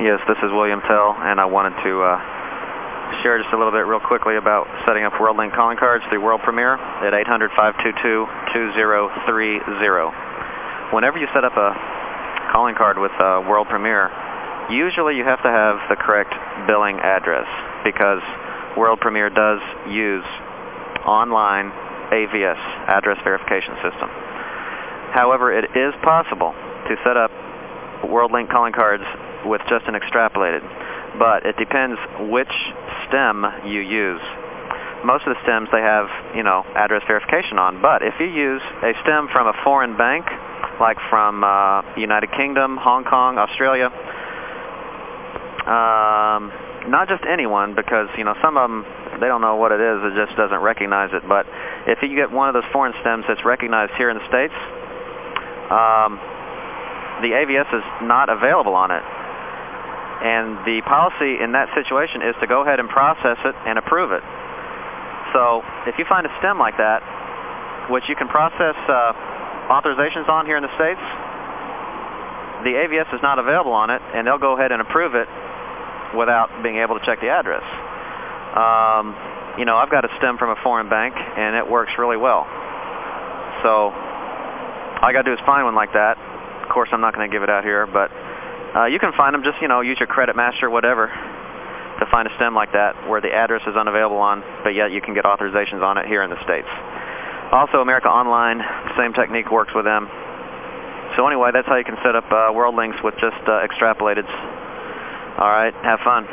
Yes, this is William Tell, and I wanted to uh, share just a little bit real quickly about setting up WorldLink calling cards through World Premier at 800-522-2030. Whenever you set up a calling card with uh, World Premier, usually you have to have the correct billing address because World Premier does use online AVS, address verification system. However, it is possible to set up WorldLink calling cards with just an extrapolated, but it depends which stem you use. Most of the stems they have, you know, address verification on, but if you use a stem from a foreign bank, like from uh, United Kingdom, Hong Kong, Australia, um, not just anyone, because you know some of them they don't know what it is, it just doesn't recognize it. But if you get one of those foreign stems that's recognized here in the States, um, the AVS is not available on it. And the policy in that situation is to go ahead and process it and approve it. So if you find a stem like that, which you can process uh, authorizations on here in the States, the AVS is not available on it, and they'll go ahead and approve it without being able to check the address. Um, you know, I've got a stem from a foreign bank, and it works really well. So all I got to do is find one like that. Of course, I'm not going to give it out here, but uh, you can find them. Just, you know, use your credit master, whatever, to find a stem like that where the address is unavailable on, but yet you can get authorizations on it here in the States. Also, America Online, same technique works with them. So anyway, that's how you can set up uh, WorldLinks with just uh, extrapolateds. All right, have fun.